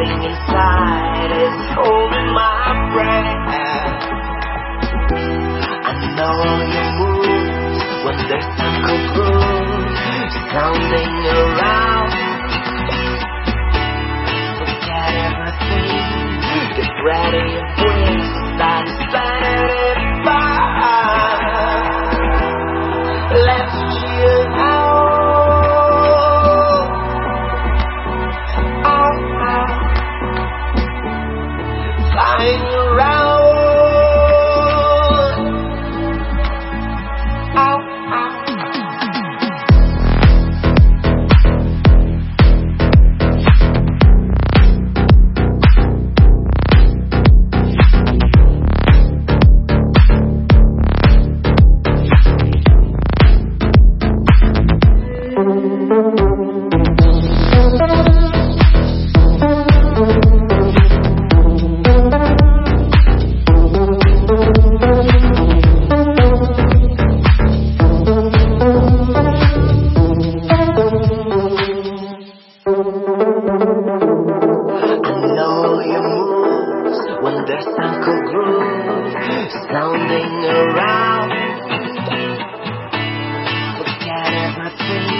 Something inside is holding my breath. I know your moves when there's some groove sounding around. Forget everything. Get ready and bring satisfied Let's chill sounding around. Forget everything,